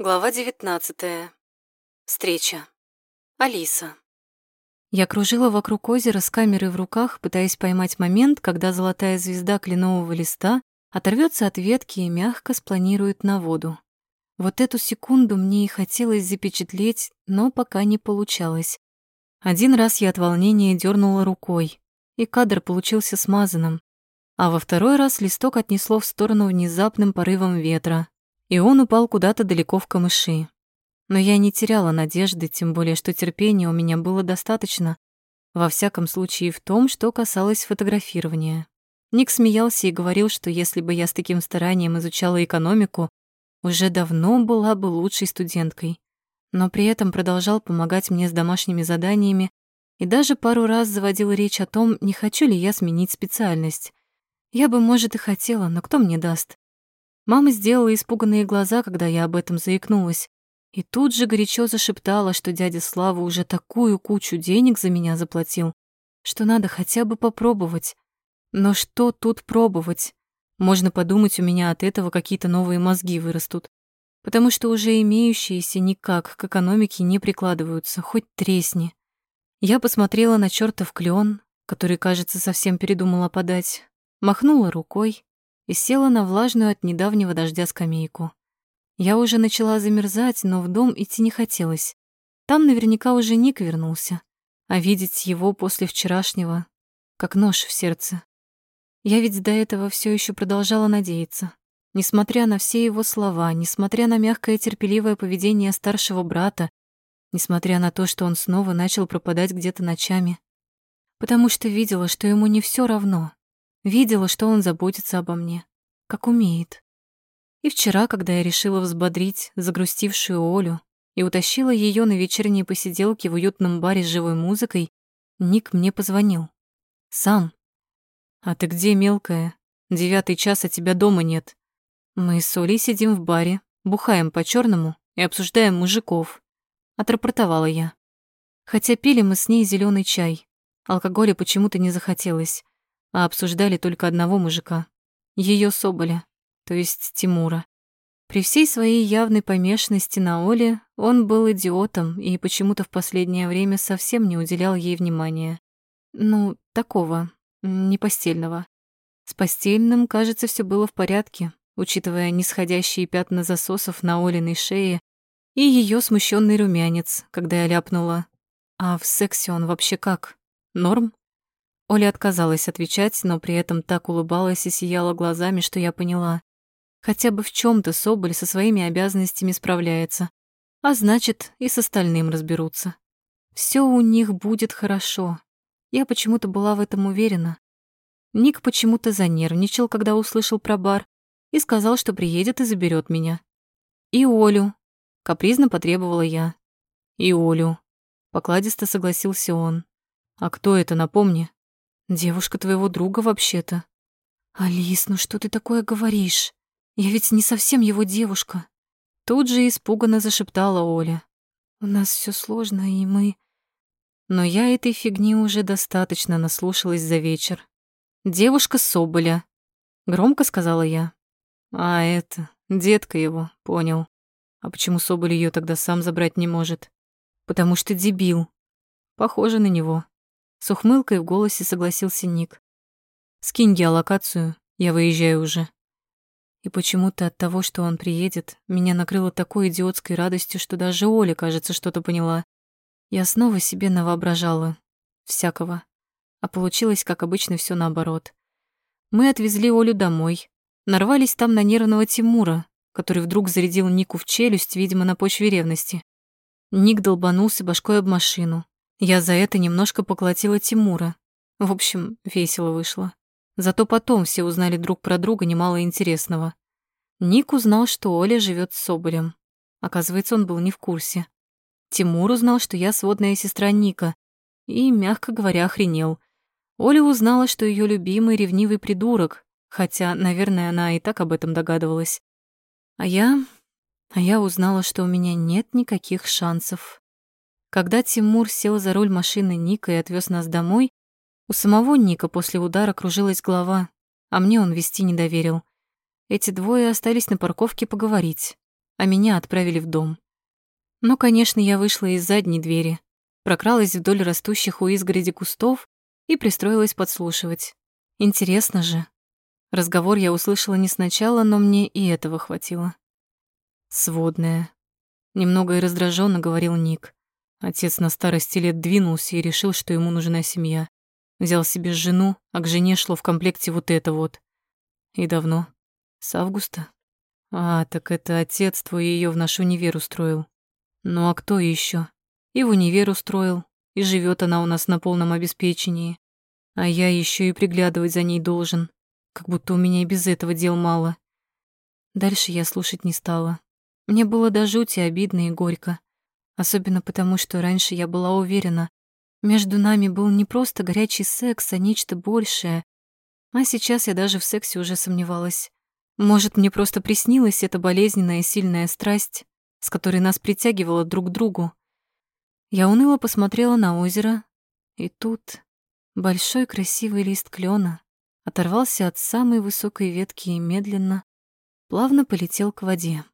Глава 19. Встреча. Алиса. Я кружила вокруг озера с камерой в руках, пытаясь поймать момент, когда золотая звезда кленового листа оторвется от ветки и мягко спланирует на воду. Вот эту секунду мне и хотелось запечатлеть, но пока не получалось. Один раз я от волнения дернула рукой, и кадр получился смазанным, а во второй раз листок отнесло в сторону внезапным порывом ветра, и он упал куда-то далеко в камыши. Но я не теряла надежды, тем более что терпения у меня было достаточно, во всяком случае в том, что касалось фотографирования. Ник смеялся и говорил, что если бы я с таким старанием изучала экономику, уже давно была бы лучшей студенткой. Но при этом продолжал помогать мне с домашними заданиями и даже пару раз заводил речь о том, не хочу ли я сменить специальность. Я бы, может, и хотела, но кто мне даст? Мама сделала испуганные глаза, когда я об этом заикнулась, и тут же горячо зашептала, что дядя Слава уже такую кучу денег за меня заплатил, что надо хотя бы попробовать. Но что тут пробовать? Можно подумать, у меня от этого какие-то новые мозги вырастут, потому что уже имеющиеся никак к экономике не прикладываются, хоть тресни. Я посмотрела на чертов клен, который, кажется, совсем передумала подать, махнула рукой и села на влажную от недавнего дождя скамейку. Я уже начала замерзать, но в дом идти не хотелось. Там наверняка уже Ник вернулся, а видеть его после вчерашнего как нож в сердце. Я ведь до этого все еще продолжала надеяться. Несмотря на все его слова, несмотря на мягкое терпеливое поведение старшего брата, несмотря на то, что он снова начал пропадать где-то ночами. Потому что видела, что ему не все равно. Видела, что он заботится обо мне, как умеет. И вчера, когда я решила взбодрить загрустившую Олю и утащила ее на вечерние посиделки в уютном баре с живой музыкой, Ник мне позвонил. Сам. «А ты где, мелкая? Девятый час, а тебя дома нет. Мы с Олей сидим в баре, бухаем по черному и обсуждаем мужиков», — отрапортовала я. Хотя пили мы с ней зеленый чай. Алкоголя почему-то не захотелось а обсуждали только одного мужика. Ее Соболя, то есть Тимура. При всей своей явной помешанности на Оле он был идиотом и почему-то в последнее время совсем не уделял ей внимания. Ну, такого, не постельного. С постельным, кажется, все было в порядке, учитывая нисходящие пятна засосов на Олиной шее и ее смущенный румянец, когда я ляпнула. А в сексе он вообще как? Норм? Оля отказалась отвечать, но при этом так улыбалась и сияла глазами, что я поняла. Хотя бы в чем то Соболь со своими обязанностями справляется. А значит, и с остальным разберутся. Все у них будет хорошо. Я почему-то была в этом уверена. Ник почему-то занервничал, когда услышал про бар, и сказал, что приедет и заберет меня. И Олю. Капризно потребовала я. И Олю. Покладисто согласился он. А кто это, напомни? Девушка твоего друга вообще-то. Алис, ну что ты такое говоришь? Я ведь не совсем его девушка. Тут же испуганно зашептала Оля. У нас все сложно, и мы... Но я этой фигни уже достаточно наслушалась за вечер. «Девушка Соболя», — громко сказала я. «А это, детка его, понял. А почему Соболь ее тогда сам забрать не может? Потому что дебил. Похоже на него. С ухмылкой в голосе согласился Ник. «Скинь геолокацию, я выезжаю уже». И почему-то от того, что он приедет, меня накрыло такой идиотской радостью, что даже Оля, кажется, что-то поняла. Я снова себе навоображала. Всякого. А получилось, как обычно, все наоборот. Мы отвезли Олю домой. Нарвались там на нервного Тимура, который вдруг зарядил Нику в челюсть, видимо, на почве ревности. Ник долбанулся башкой об машину, я за это немножко поклотила Тимура. В общем, весело вышло. Зато потом все узнали друг про друга немало интересного. Ник узнал, что Оля живет с Соболем. Оказывается, он был не в курсе. Тимур узнал, что я сводная сестра Ника, и, мягко говоря, охренел. Оля узнала, что ее любимый ревнивый придурок, хотя, наверное, она и так об этом догадывалась. А я... А я узнала, что у меня нет никаких шансов. Когда Тимур сел за руль машины Ника и отвез нас домой, у самого Ника после удара кружилась голова, а мне он вести не доверил. Эти двое остались на парковке поговорить. а меня отправили в дом. Но, конечно, я вышла из задней двери, прокралась вдоль растущих у изгороди кустов и пристроилась подслушивать. Интересно же. Разговор я услышала не сначала, но мне и этого хватило. «Сводная», — немного и раздраженно говорил Ник. Отец на старости лет двинулся и решил, что ему нужна семья. Взял себе жену, а к жене шло в комплекте вот это вот. И давно? С августа? А, так это отец твой ее в наш универ устроил. Ну а кто еще? И в универ устроил, и живет она у нас на полном обеспечении. А я еще и приглядывать за ней должен, как будто у меня и без этого дел мало. Дальше я слушать не стала. Мне было до жути обидно и горько. Особенно потому, что раньше я была уверена, между нами был не просто горячий секс, а нечто большее. А сейчас я даже в сексе уже сомневалась. Может, мне просто приснилась эта болезненная и сильная страсть, с которой нас притягивало друг к другу. Я уныло посмотрела на озеро, и тут большой красивый лист клена оторвался от самой высокой ветки и медленно, плавно полетел к воде.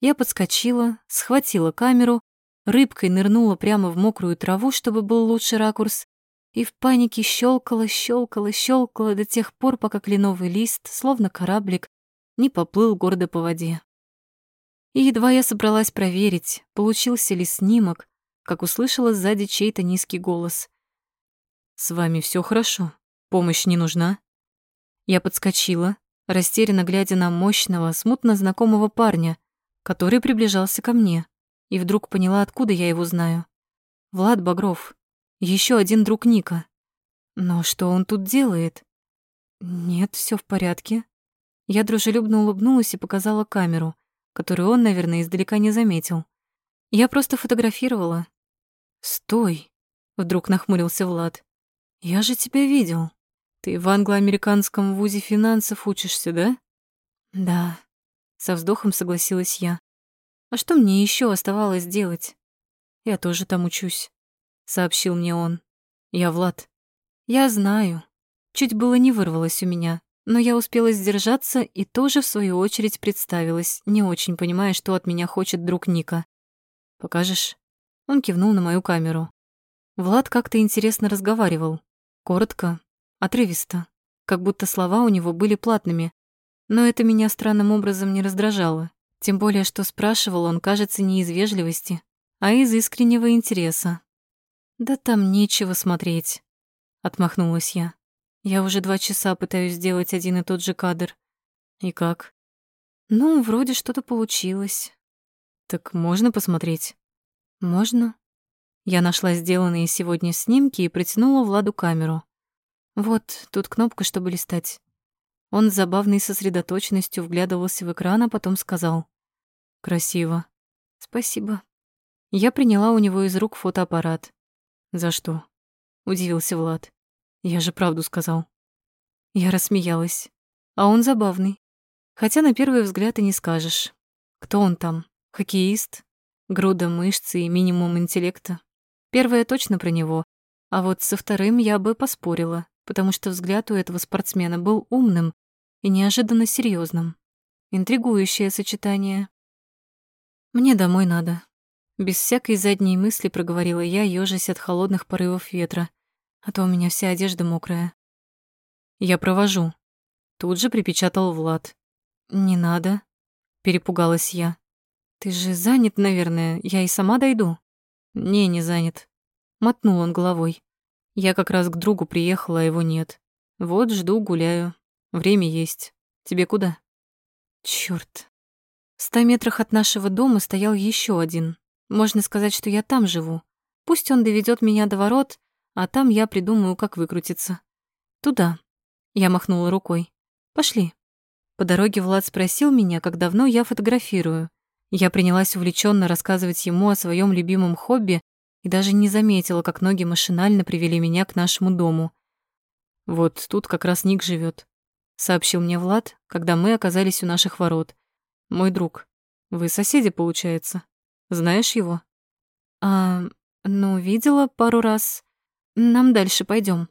Я подскочила, схватила камеру рыбкой нырнула прямо в мокрую траву, чтобы был лучший ракурс, и в панике щелкала, щелкала, щелкала до тех пор, пока кленовый лист, словно кораблик, не поплыл гордо по воде. И едва я собралась проверить, получился ли снимок, как услышала сзади чей-то низкий голос. «С вами все хорошо? Помощь не нужна?» Я подскочила, растерянно глядя на мощного, смутно знакомого парня, который приближался ко мне и вдруг поняла, откуда я его знаю. Влад Багров, еще один друг Ника. Но что он тут делает? Нет, все в порядке. Я дружелюбно улыбнулась и показала камеру, которую он, наверное, издалека не заметил. Я просто фотографировала. «Стой!» — вдруг нахмурился Влад. «Я же тебя видел. Ты в англо-американском вузе финансов учишься, да?» «Да», — со вздохом согласилась я. А что мне еще оставалось делать? Я тоже там учусь, сообщил мне он. Я Влад. Я знаю. Чуть было не вырвалось у меня, но я успела сдержаться и тоже в свою очередь представилась, не очень понимая, что от меня хочет друг Ника. Покажешь? Он кивнул на мою камеру. Влад как-то интересно разговаривал. Коротко, отрывисто, как будто слова у него были платными. Но это меня странным образом не раздражало. Тем более, что спрашивал он, кажется, не из вежливости, а из искреннего интереса. «Да там нечего смотреть», — отмахнулась я. «Я уже два часа пытаюсь сделать один и тот же кадр. И как?» «Ну, вроде что-то получилось». «Так можно посмотреть?» «Можно». Я нашла сделанные сегодня снимки и протянула Владу камеру. «Вот, тут кнопка, чтобы листать». Он с забавной сосредоточенностью вглядывался в экран, а потом сказал. Красиво. Спасибо. Я приняла у него из рук фотоаппарат. За что? Удивился Влад. Я же правду сказал. Я рассмеялась. А он забавный. Хотя на первый взгляд и не скажешь. Кто он там? Хоккеист? Груда мышц и минимум интеллекта. Первое точно про него. А вот со вторым я бы поспорила, потому что взгляд у этого спортсмена был умным и неожиданно серьезным. Интригующее сочетание. «Мне домой надо». Без всякой задней мысли проговорила я, ёжась от холодных порывов ветра, а то у меня вся одежда мокрая. «Я провожу», — тут же припечатал Влад. «Не надо», — перепугалась я. «Ты же занят, наверное, я и сама дойду». «Не, не занят», — мотнул он головой. «Я как раз к другу приехала, а его нет. Вот жду, гуляю. Время есть. Тебе куда?» «Чёрт, в ста метрах от нашего дома стоял еще один. Можно сказать, что я там живу. Пусть он доведет меня до ворот, а там я придумаю, как выкрутиться. Туда. Я махнула рукой. Пошли. По дороге Влад спросил меня, как давно я фотографирую. Я принялась увлеченно рассказывать ему о своем любимом хобби и даже не заметила, как ноги машинально привели меня к нашему дому. Вот тут как раз Ник живет, сообщил мне Влад, когда мы оказались у наших ворот. Мой друг. Вы соседи, получается. Знаешь его? А, ну, видела пару раз. Нам дальше пойдем.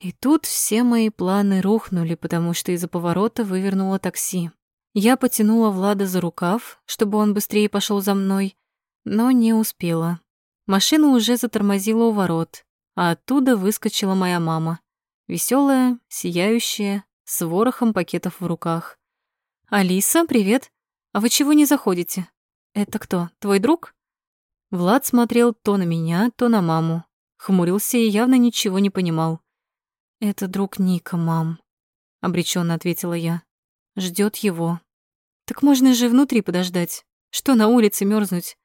И тут все мои планы рухнули, потому что из-за поворота вывернуло такси. Я потянула Влада за рукав, чтобы он быстрее пошел за мной, но не успела. Машина уже затормозила у ворот, а оттуда выскочила моя мама. Веселая, сияющая, с ворохом пакетов в руках. «Алиса, привет! А вы чего не заходите? Это кто, твой друг?» Влад смотрел то на меня, то на маму. Хмурился и явно ничего не понимал. «Это друг Ника, мам», — обреченно ответила я. Ждет его. «Так можно же внутри подождать. Что на улице мерзнуть?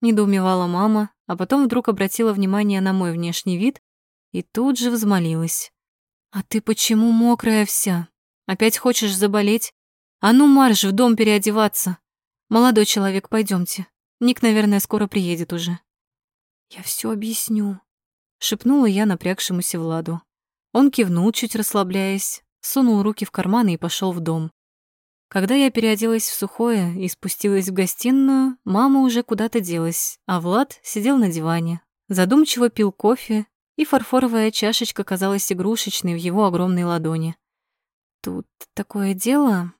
недоумевала мама, а потом вдруг обратила внимание на мой внешний вид и тут же взмолилась. «А ты почему мокрая вся? Опять хочешь заболеть? А ну марш в дом переодеваться. Молодой человек, пойдемте. Ник, наверное, скоро приедет уже». «Я все объясню», — шепнула я напрягшемуся Владу. Он кивнул, чуть расслабляясь, сунул руки в карманы и пошел в дом. Когда я переоделась в сухое и спустилась в гостиную, мама уже куда-то делась, а Влад сидел на диване, задумчиво пил кофе, и фарфоровая чашечка казалась игрушечной в его огромной ладони. «Тут такое дело», —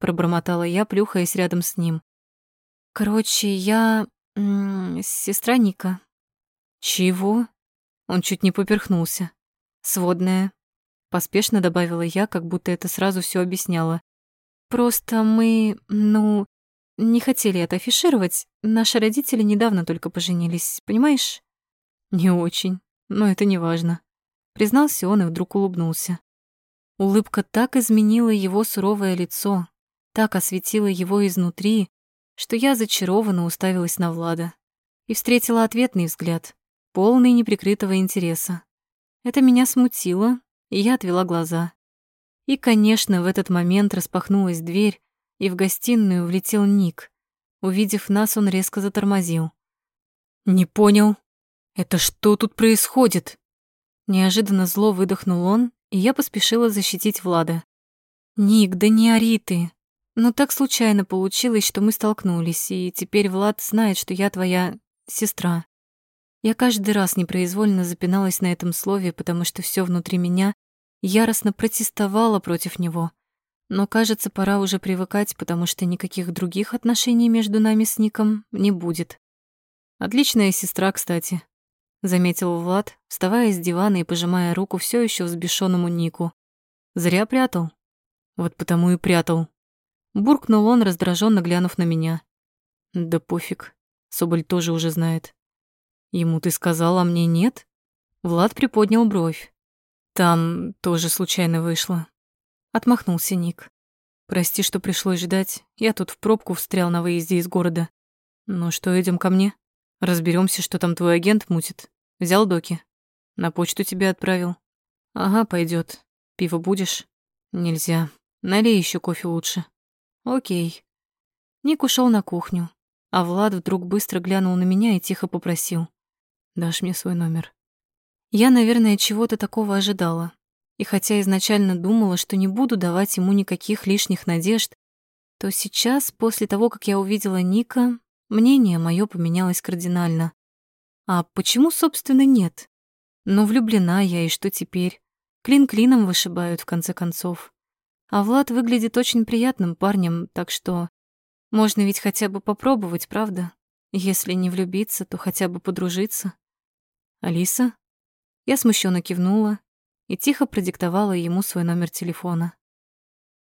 пробормотала я, плюхаясь рядом с ним. «Короче, я... Сестра Ника». «Чего?» Он чуть не поперхнулся. «Сводная», — поспешно добавила я, как будто это сразу все объясняло. Просто мы, ну, не хотели это афишировать. Наши родители недавно только поженились, понимаешь? Не очень, но это не важно. Признался он и вдруг улыбнулся. Улыбка так изменила его суровое лицо, так осветила его изнутри, что я зачарованно уставилась на Влада и встретила ответный взгляд, полный неприкрытого интереса. Это меня смутило, и я отвела глаза. И, конечно, в этот момент распахнулась дверь, и в гостиную влетел Ник. Увидев нас, он резко затормозил. «Не понял. Это что тут происходит?» Неожиданно зло выдохнул он, и я поспешила защитить Влада. «Ник, да не ори ты. Но так случайно получилось, что мы столкнулись, и теперь Влад знает, что я твоя сестра». Я каждый раз непроизвольно запиналась на этом слове, потому что все внутри меня яростно протестовала против него. Но, кажется, пора уже привыкать, потому что никаких других отношений между нами с Ником не будет. Отличная сестра, кстати, заметил Влад, вставая с дивана и пожимая руку все еще взбешенному Нику. Зря прятал. Вот потому и прятал. Буркнул он, раздраженно глянув на меня. Да пофиг. Соболь тоже уже знает. Ему ты сказала, а мне нет? Влад приподнял бровь. Там тоже случайно вышло. Отмахнулся Ник. Прости, что пришлось ждать. Я тут в пробку встрял на выезде из города. Ну что, идем ко мне? Разберемся, что там твой агент мутит. Взял доки? На почту тебе отправил. Ага, пойдет. Пиво будешь? Нельзя. Налей еще кофе лучше. Окей. Ник ушел на кухню, а Влад вдруг быстро глянул на меня и тихо попросил. «Дашь мне свой номер?» Я, наверное, чего-то такого ожидала. И хотя изначально думала, что не буду давать ему никаких лишних надежд, то сейчас, после того, как я увидела Ника, мнение мое поменялось кардинально. А почему, собственно, нет? Но влюблена я, и что теперь? Клин клином вышибают, в конце концов. А Влад выглядит очень приятным парнем, так что можно ведь хотя бы попробовать, правда? Если не влюбиться, то хотя бы подружиться. Алиса? Я смущенно кивнула и тихо продиктовала ему свой номер телефона.